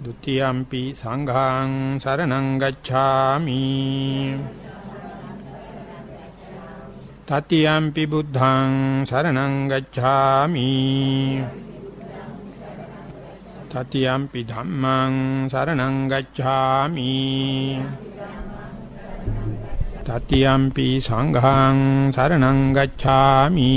ဒ ුතියම්පි සංඝං සරණං ගච්ඡාමි තතියම්පි බුද්ධං සරණං ගච්ඡාමි තතියම්පි ධම්මං සරණං ගච්ඡාමි තතියම්පි සංඝං සරණං ගච්ඡාමි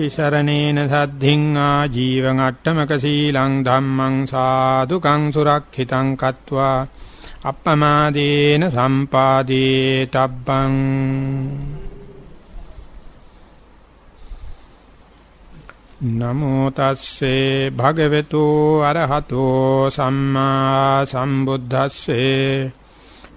තිසරණේන සද්ධින් ආජීවං අට්ඨමක සීලං ධම්මං සාදුකං සුරක්ෂිතං කତ୍වා අප්පමාදේන සම්පාදේ තබ්බං නමෝ තස්සේ භගවතු අරහතෝ සම්මා සම්බුද්දස්සේ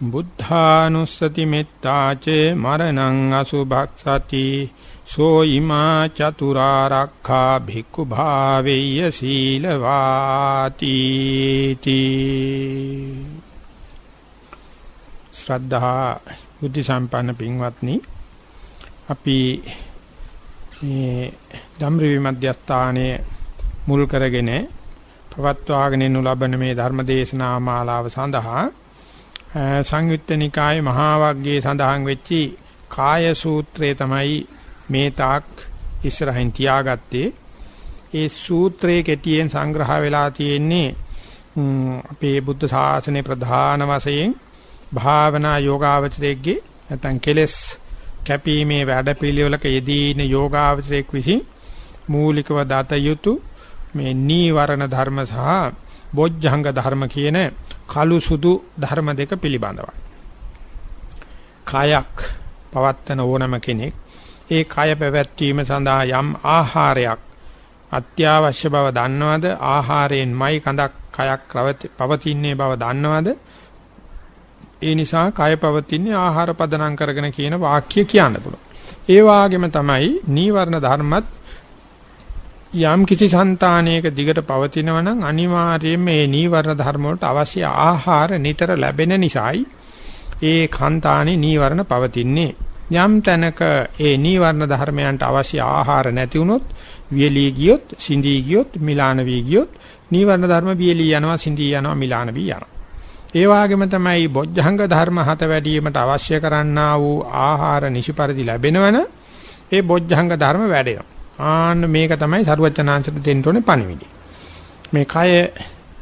බුද්ධානුස්සති මෙත්තාචේ මරණං අසුභක්සති සෝ ීමා චතුරාරක්ඛා භික්ඛු භාවෙය්‍ය සීලවාති තී. ශ්‍රද්ධා බුද්ධ සම්පන්න පින්වත්නි අපි මේ ධම්රවි මධ්‍යස්ථානයේ මුල් කරගෙන පවත්වාගෙන යනු ලබන මේ ධර්ම දේශනා මාලාව සඳහා සංයුත්ත නිකායේ මහා වග්ගයේ සඳහන් වෙච්චි කාය සූත්‍රය තමයි මේ තාක් ඉස්සරහින් තියාගත්තේ. ඒ සූත්‍රයේ කෙටියෙන් සංග්‍රහ වෙලා තියෙන්නේ අපේ බුද්ධ ශාසනයේ ප්‍රධාන වශයෙන් භාවනා යෝගාවචරයේගේ නැත්නම් කෙලස් කැපීමේ වැඩපිළිවෙලක යෙදීන යෝගාවචරයක් විසින් මූලිකව දත යුතු මේ නීවරණ ධර්ම සහ බොජ්ජංග ධර්ම කියන කළු සුදු ධර්ම දෙක පිළිබඳවයි. කයක් පවත්තන ඕනම කෙනෙක් ඒ කය පැවැත්වීම සඳහා යම් ආහාරයක් අත්‍යවශ්‍ය බව දන්නවද? ආහාරයෙන්මයි කඳක් කයක් පවතින්නේ බව දන්නවද? ඒ නිසා කය පවතින්නේ ආහාර පදනම් කරගෙන කියන වාක්‍ය කියන්න පුළුවන්. ඒ වාගේම තමයි නීවරණ ධර්මත් යම් කිසි సంతානයක දිගට පවතිනවා නම් අනිවාර්යයෙන්ම මේ නීවරණ ධර්ම වලට අවශ්‍ය ආහාර නිතර ලැබෙන නිසායි ඒ කාන්තානේ නීවරණ පවතින්නේ. යම් තැනක ඒ නීවරණ ධර්මයන්ට අවශ්‍ය ආහාර නැති වුනොත් වියලී ගියොත් සිඳී ගියොත් මිලාන වී ගියොත් නීවරණ ධර්ම වියලී යනවා සිඳී යනවා මිලාන වී යනවා. ඒ වගේම තමයි බොජ්ජංග ධර්ම හත වැඩිවීමට අවශ්‍ය කරන්නා වූ ආහාර නිසි පරිදි ලැබෙනවන ඒ බොජ්ජංග ධර්ම වැඩෙනවා. ආන්න මේක තමයි සරුවචනාංශට දෙන්න ඕනේ පණිවිඩය මේ කය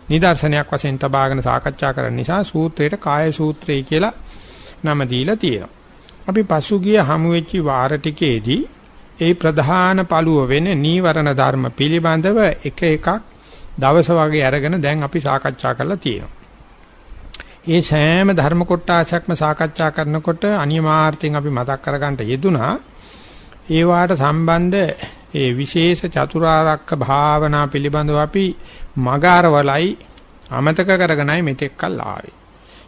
නිදර්ශනයක් වශයෙන් තබාගෙන සාකච්ඡා කරන නිසා සූත්‍රයට කාය සූත්‍රය කියලා නම දීලා තියෙනවා. අපි පසුගිය හමු වෙච්ච වාර ටිකේදී ඒ ප්‍රධාන පළුව වෙන නීවරණ ධර්ම පිළිබඳව එක එකක් දවස වගේ අරගෙන දැන් අපි සාකච්ඡා කරලා තියෙනවා. ඒ සෑම ධර්ම කොටාසක්ම සාකච්ඡා කරනකොට අනියමාර්ථයෙන් අපි මතක් කරගන්න යෙදුනා ඒ වාට සම්බන්ධ ඒ විශේෂ චතුරාර්යක භාවනා පිළිබඳව අපි මගාරවලයි අමතක කරගෙනයි මෙතෙක් කල් ආවේ.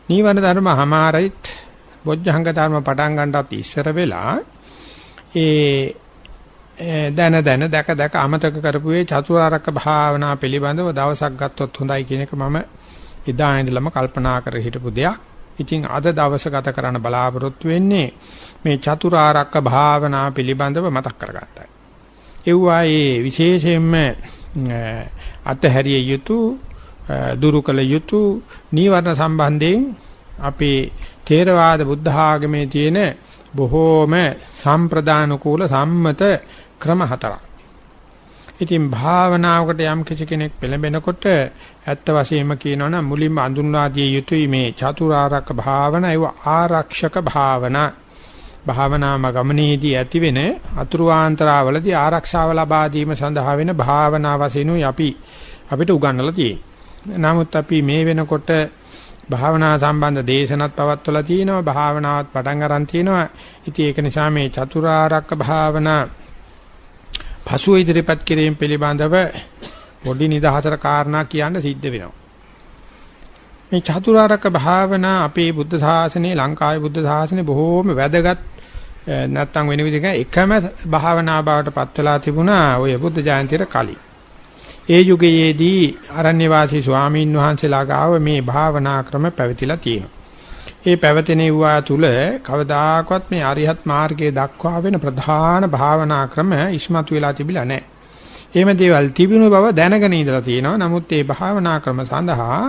නීවරණ ධර්ම හමාරිත් බොජ්ජංග ධර්ම පටන් ගන්නටත් ඉස්සර වෙලා ඒ දැන දැන දැක දැක අමතක කරපු ඒ චතුරාර්යක භාවනා පිළිබඳව දවසක් ගත්තොත් හොඳයි කියන එක මම එදා ඉඳලම කල්පනා කර හිටපු දෙයක්. ඉතින් අද දවස ගත කරන්න බලාපොරොත්තු වෙන්නේ මේ චතුරාර්යක භාවනා පිළිබඳව මතක් කරගන්නයි. එව්වා ඒ විශේෂයෙන්ම අතහැරිය යුතු දුරු කළ යුතු නීවරණ සම්බන්ධයෙන් අපේ තේරවාද බුද්ධ ආගමේ තියෙන බොහෝම සම්ප්‍රදාන කූල සම්මත ක්‍රම හතරක්. ඉතින් භාවනාවකට යම් කිසි කෙනෙක් පෙළඹෙනකොට ඇත්ත වශයෙන්ම කියනවනම් මුලින්ම අඳුන්වා දිය යුතුයි මේ චතුරාර්යක භාවනා ඒව ආරක්ෂක භාවනා භාවනාම ගමනේදී ඇතිවෙන අතුරු ආන්තරාවලදී ආරක්ෂාව ලබා දීම සඳහා වෙන භාවනා වශයෙන්ුයි අපි අපිට උගන්වලා තියෙන්නේ. නමුත් අපි මේ වෙනකොට භාවනා සම්බන්ධ දේශනත් පවත්වලා තිනවා භාවනාවත් පටන් අරන් තිනවා. ඉතින් ඒක නිසා මේ චතුරාර්යක භාවනා පසුව ඉදිරිපත් කිරීම පිළිබඳව පොඩි නිදහසට කාරණා කියන්න සිද්ධ වෙනවා. මේ චතුරාර්යක භාවනා අපේ බුද්ධ ශාසනයේ ලංකාවේ බුද්ධ ශාසනයේ බොහෝම වැදගත් නැත්තම් වෙන විදිහක එකම භාවනා බවට පත් වෙලා තිබුණා ඔය බුද්ධ ජයන්තියට කලින්. ඒ යුගයේදී අරණ්‍ය වාසී ස්වාමීන් වහන්සේලා ගාව මේ භාවනා ක්‍රම පැවතිලා තියෙනවා. ඒ පැවතෙනවා තුල කවදාකවත් මේ අරිහත් මාර්ගයේ දක්වා වෙන ප්‍රධාන භාවනා ක්‍රම ඉස්මතු වෙලා තිබිලා නැහැ. එහෙම දේවල් තිබුණු බව දැනගෙන ඉඳලා තියෙනවා. නමුත් මේ භාවනා ක්‍රම සඳහා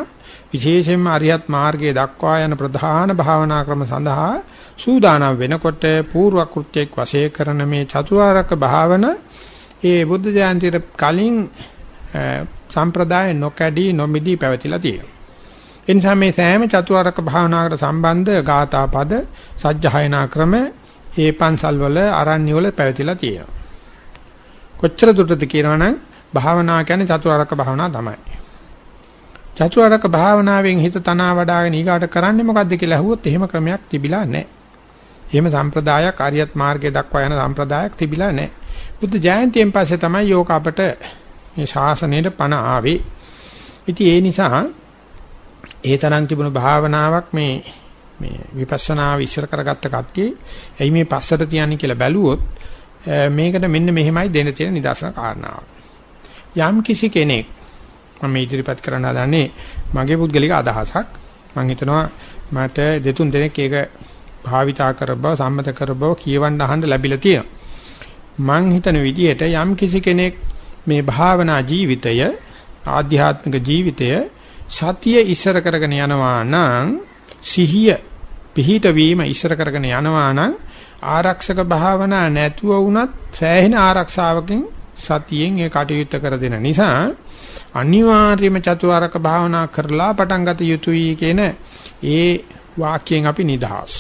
විශේෂයෙන්ම අරියත් මාර්ගයේ දක්වා යන ප්‍රධාන භාවනා ක්‍රම සඳහා සූදානම් වෙනකොට පූර්ව කෘත්‍යයක් වශයෙන් කරන මේ චතුරාර්යක භාවන ඒ බුද්ධ ජයන්තියට කලින් සම්ප්‍රදාය නොකඩී නොමිදී පැවතිලා තියෙනවා. ඒ නිසා මේ සෑම චතුරාර්යක භාවනාවකට සම්බන්ධ ගාථා පද සජ්ජහායනා ක්‍රම ඒ පන්සල් වල ආරණ්‍ය වල පැවතිලා තියෙනවා. කොච්චර දුරටද කියනවනම් භාවනා කියන්නේ චතුරාර්යක භාවනාව තමයි. චතුරාර්යක භාවනාවෙන් හිත තනවා වඩාගෙන ඊගාට කරන්නේ මොකද්ද කියලා අහුවොත් එහෙම ක්‍රමයක් තිබිලා නැහැ. එහෙම සම්ප්‍රදායක් ආර්යත් මාර්ගයේ දක්වා යන සම්ප්‍රදායක් තිබිලා නැහැ. බුද්ධ ජයන්තියෙන් පස්සේ තමයි යෝක අපට මේ ශාසනයට පණ ආවේ. ඉතින් ඒ නිසා ඒ තරම් තිබුණු භාවනාවක් මේ මේ විපස්සනාව ඉස්සර කරගත්ත කට්ටිය එයි මේ පස්සට තියන්නේ කියලා බැලුවොත් මේකට මෙන්න මෙහෙමයි දෙන්න තියෙන නිදර්ශන කාරණාව. යම් කිසි කෙනෙක් මම ඉදිරිපත් කරන්න හදන්නේ මගේ පුද්ගලික අදහසක්. මම හිතනවා මට දෙතුන් දෙනෙක් ඒක භාවිතා කර බව සම්මත කර බව කියවන්න අහන්න ලැබිලා තියෙනවා. මං හිතන විදිහට යම් කිසි කෙනෙක් මේ භාවනා ජීවිතය ආධ්‍යාත්මික ජීවිතය සතිය ඉස්සර කරගෙන යනවා නම් සිහිය පිහිට වීම ඉස්සර කරගෙන යනවා නම් ආරක්ෂක භාවනා නැතුව වුණත් සෑහෙන ආරක්ෂාවකින් සතියෙන් ඒ කටයුත්ත කර දෙන නිසා අනිවාර්යයෙන්ම චතුරාර්යක භාවනා කරලා පටන් ගත යුතුයි කියන ඒ වාක්‍යයෙන් අපි නිදහස්.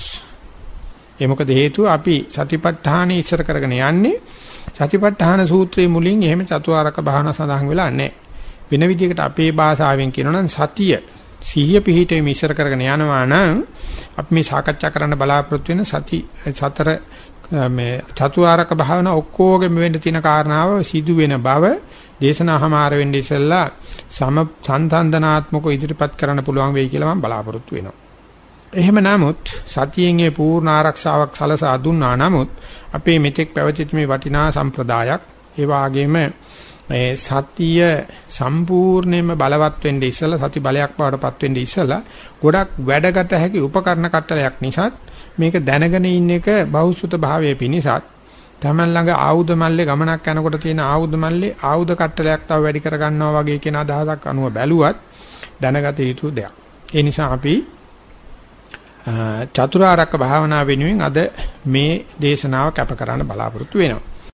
ඒ මොකද හේතුව අපි සතිපට්ඨානෙ ඉස්සර කරගෙන යන්නේ සතිපට්ඨාන සූත්‍රයේ මුලින් එහෙම චතුරාර්යක භාවනා සඳහන් වෙලා නැහැ. වෙන විදිහකට අපේ භාෂාවෙන් කියනවා නම් සතිය සිහිය පිහිටීම ඉස්සර කරගෙන යනවා නම් අපි මේ සාකච්ඡා කරන්න බලාපොරොත්තු වෙන සති සතර මේ චතුආරක භාවනා ඔක්කොගෙම වෙන්න තියෙන කාරණාව සිදු වෙන බව දේශනාහමාර වෙන්නේ ඉස්සෙල්ලා සම සංතන්දනාත්මක ඉදිරිපත් කරන්න පුළුවන් වෙයි කියලා මම බලාපොරොත්තු වෙනවා. එහෙම නමුත් සතියෙන් ඒ පූර්ණ ආරක්ෂාවක් සලසා දුන්නා නමුත් අපේ මෙතෙක් පැවතිච්ච මේ වටිනා සම්ප්‍රදායක් ඒ වාගේම මේ සතිය සම්පූර්ණයෙන්ම බලවත් වෙන්න ඉස්සලා සති බලයක් බවටපත් වෙන්න ඉස්සලා ගොඩක් වැඩගත හැකි උපකරණ කට්ටලයක් නිසා මේක දැනගෙන ඉන්න එක බහුසුත භාවයේ පිනිසත් තමන් ළඟ ආයුධ මල්ලේ ගමනක් යනකොට තියෙන ආයුධ මල්ලේ ආයුධ කට්ටලයක් තව වැඩි කර ගන්නවා වගේ කියන අදහසක් අනුව බැලුවත් දැනගත යුතු දෙයක්. ඒ නිසා අපි චතුරාර්යක භාවනා වෙනුවෙන් අද මේ දේශනාව කැප කරන්න බලාපොරොත්තු වෙනවා.